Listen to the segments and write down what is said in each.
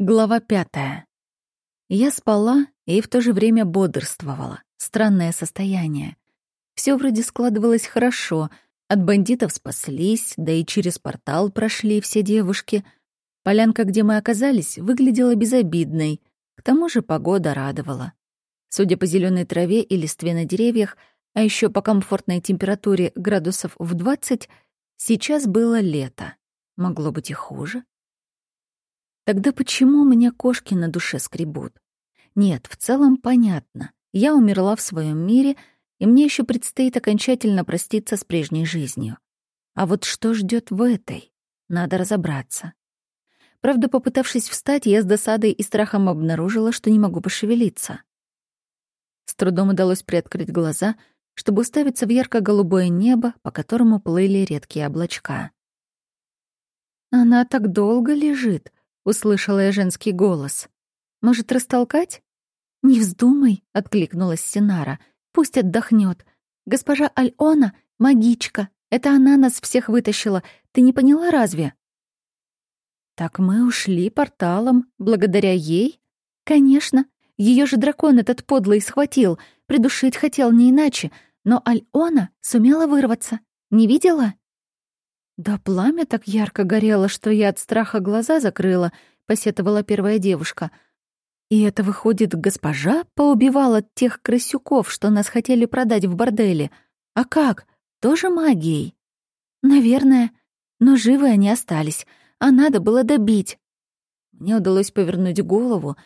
Глава пятая. Я спала и в то же время бодрствовала. Странное состояние. Все вроде складывалось хорошо. От бандитов спаслись, да и через портал прошли все девушки. Полянка, где мы оказались, выглядела безобидной. К тому же погода радовала. Судя по зеленой траве и листве на деревьях, а еще по комфортной температуре градусов в 20, сейчас было лето. Могло быть и хуже. Тогда почему у меня кошки на душе скребут? Нет, в целом понятно. Я умерла в своем мире, и мне еще предстоит окончательно проститься с прежней жизнью. А вот что ждет в этой? Надо разобраться. Правда, попытавшись встать, я с досадой и страхом обнаружила, что не могу пошевелиться. С трудом удалось приоткрыть глаза, чтобы уставиться в ярко-голубое небо, по которому плыли редкие облачка. «Она так долго лежит», услышала я женский голос. Может, растолкать? Не вздумай, откликнулась Синара. Пусть отдохнет. Госпожа Альона — магичка. Это она нас всех вытащила. Ты не поняла разве? Так мы ушли порталом благодаря ей? Конечно. Ее же дракон этот подлый схватил. Придушить хотел не иначе. Но Альона сумела вырваться. Не видела? «Да пламя так ярко горело, что я от страха глаза закрыла», — посетовала первая девушка. «И это, выходит, госпожа поубивала тех крысюков, что нас хотели продать в борделе. А как? Тоже магией?» «Наверное. Но живы они остались, а надо было добить». Мне удалось повернуть голову,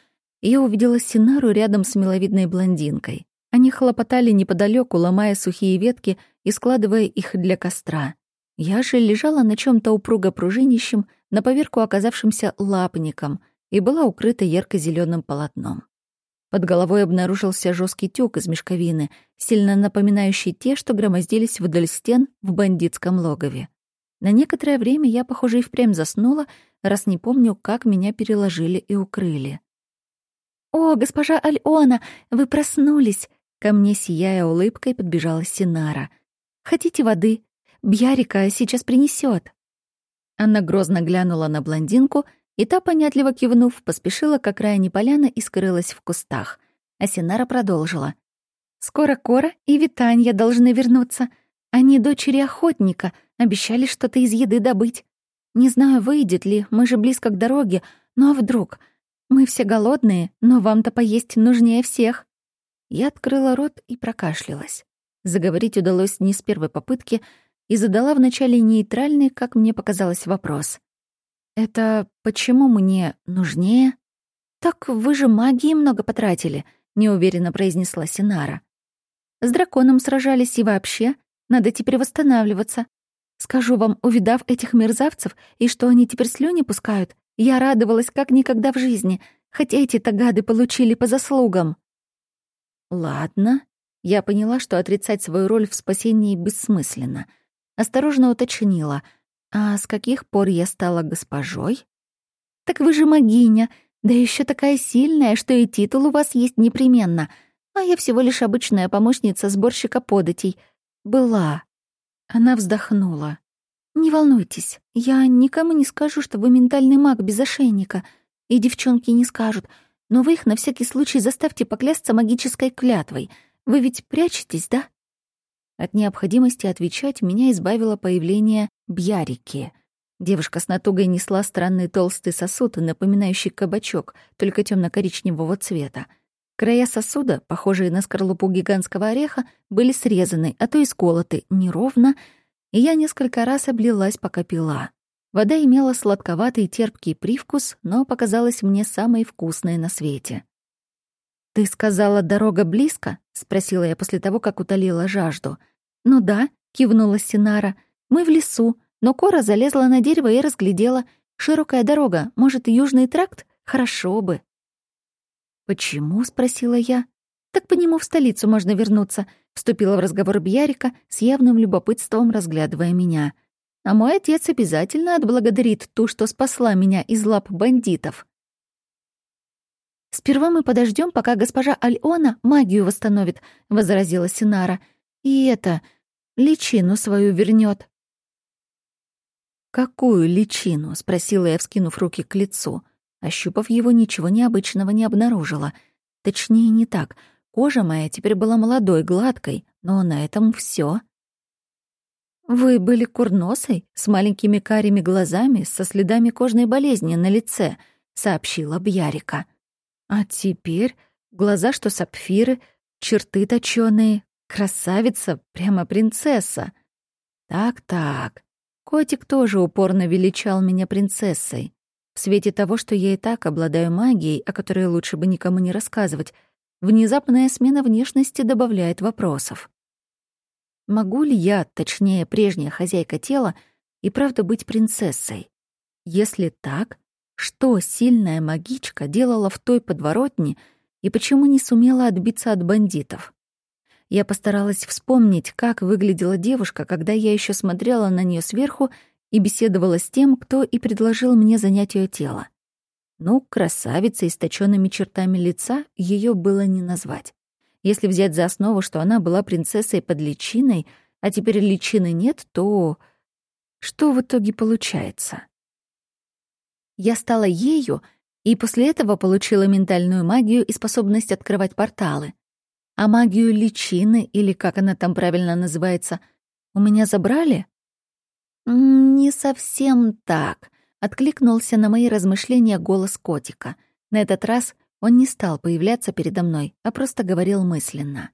и я увидела Синару рядом с миловидной блондинкой. Они хлопотали неподалеку, ломая сухие ветки и складывая их для костра. Я же лежала на чем то упруго пружинищем, на поверку оказавшимся лапником, и была укрыта ярко зеленым полотном. Под головой обнаружился жесткий тюк из мешковины, сильно напоминающий те, что громоздились вдоль стен в бандитском логове. На некоторое время я, похоже, и впрямь заснула, раз не помню, как меня переложили и укрыли. «О, госпожа Альона, вы проснулись!» Ко мне, сияя улыбкой, подбежала Синара. «Хотите воды? Бьярика сейчас принесет. Анна грозно глянула на блондинку, и та, понятливо кивнув, поспешила к окраине поляны и скрылась в кустах. А Синара продолжила. «Скоро Кора и Витанья должны вернуться. Они дочери охотника, обещали что-то из еды добыть. Не знаю, выйдет ли, мы же близко к дороге, ну а вдруг? Мы все голодные, но вам-то поесть нужнее всех». Я открыла рот и прокашлялась. Заговорить удалось не с первой попытки — и задала вначале нейтральный, как мне показалось, вопрос. «Это почему мне нужнее?» «Так вы же магии много потратили», — неуверенно произнесла Синара. «С драконом сражались и вообще. Надо теперь восстанавливаться. Скажу вам, увидав этих мерзавцев и что они теперь слюни пускают, я радовалась как никогда в жизни, хотя эти-то гады получили по заслугам». «Ладно». Я поняла, что отрицать свою роль в спасении бессмысленно — Осторожно уточнила. «А с каких пор я стала госпожой?» «Так вы же магиня, да еще такая сильная, что и титул у вас есть непременно. А я всего лишь обычная помощница сборщика податей. Была». Она вздохнула. «Не волнуйтесь, я никому не скажу, что вы ментальный маг без ошейника. И девчонки не скажут. Но вы их на всякий случай заставьте поклясться магической клятвой. Вы ведь прячетесь, да?» От необходимости отвечать меня избавило появление Бьярики. Девушка с натугой несла странный толстый сосуд, напоминающий кабачок, только темно коричневого цвета. Края сосуда, похожие на скорлупу гигантского ореха, были срезаны, а то и сколоты, неровно, и я несколько раз облилась, пока пила. Вода имела сладковатый терпкий привкус, но показалась мне самой вкусной на свете. «Ты сказала, дорога близко?» — спросила я после того, как утолила жажду — «Ну да», — кивнула Синара. «Мы в лесу, но Кора залезла на дерево и разглядела. Широкая дорога, может, южный тракт? Хорошо бы». «Почему?» — спросила я. «Так по нему в столицу можно вернуться», — вступила в разговор Бьярика с явным любопытством, разглядывая меня. «А мой отец обязательно отблагодарит ту, что спасла меня из лап бандитов». «Сперва мы подождем, пока госпожа Альона магию восстановит», — возразила Синара. И это, личину свою вернет. «Какую личину?» — спросила я, вскинув руки к лицу. Ощупав его, ничего необычного не обнаружила. Точнее, не так. Кожа моя теперь была молодой, гладкой, но на этом все. «Вы были курносой, с маленькими карими глазами, со следами кожной болезни на лице», — сообщила Бьярика. «А теперь глаза, что сапфиры, черты точёные, красавица, прямо принцесса». «Так-так, котик тоже упорно величал меня принцессой. В свете того, что я и так обладаю магией, о которой лучше бы никому не рассказывать, внезапная смена внешности добавляет вопросов. Могу ли я, точнее, прежняя хозяйка тела, и правда быть принцессой? Если так, что сильная магичка делала в той подворотне и почему не сумела отбиться от бандитов? Я постаралась вспомнить, как выглядела девушка, когда я еще смотрела на нее сверху и беседовала с тем, кто и предложил мне занять ее тело. Ну, красавицей с точёными чертами лица ее было не назвать. Если взять за основу, что она была принцессой под личиной, а теперь личины нет, то что в итоге получается? Я стала ею, и после этого получила ментальную магию и способность открывать порталы. А магию личины, или как она там правильно называется, у меня забрали? «Не совсем так», — откликнулся на мои размышления голос котика. На этот раз он не стал появляться передо мной, а просто говорил мысленно.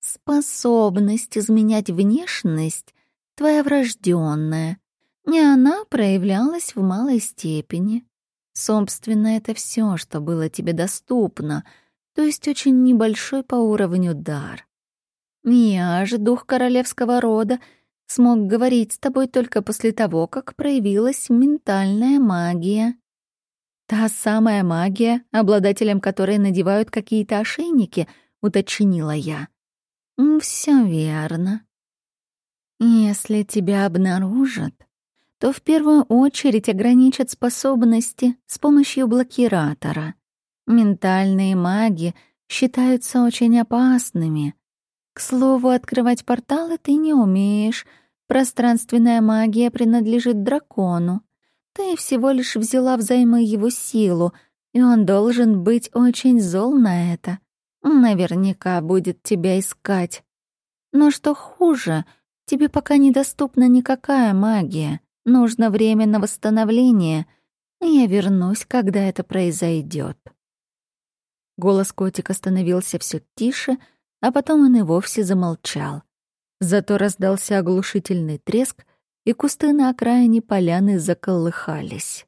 «Способность изменять внешность твоя врожденная. Не она проявлялась в малой степени. Собственно, это все, что было тебе доступно, то есть очень небольшой по уровню дар. Я же дух королевского рода — смог говорить с тобой только после того, как проявилась ментальная магия. Та самая магия, обладателям которой надевают какие-то ошейники, уточнила я. Все верно. Если тебя обнаружат, то в первую очередь ограничат способности с помощью блокиратора. Ментальные маги считаются очень опасными. К слову, открывать порталы ты не умеешь. Пространственная магия принадлежит дракону. Ты всего лишь взяла взаймы его силу, и он должен быть очень зол на это. Наверняка будет тебя искать. Но что хуже, тебе пока недоступна никакая магия. Нужно время на восстановление. Я вернусь, когда это произойдет. Голос котика становился все тише, а потом он и вовсе замолчал. Зато раздался оглушительный треск, и кусты на окраине поляны заколыхались.